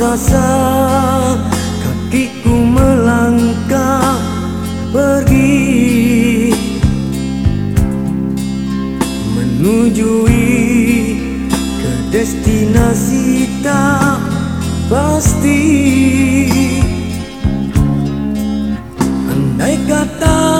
Rasa kakiku melangkah pergi. Menujui ke destinasi tak pasti. Andai kata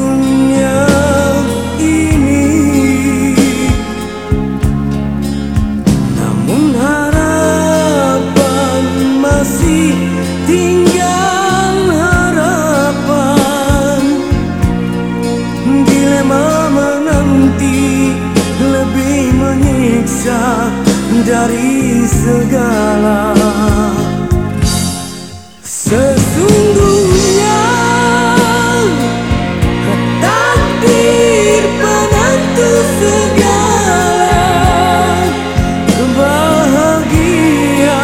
Sesungguhnya. Takdir penentu segala Bahagia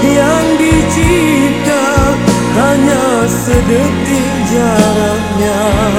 yang dicipta hanya sedetik jaraknya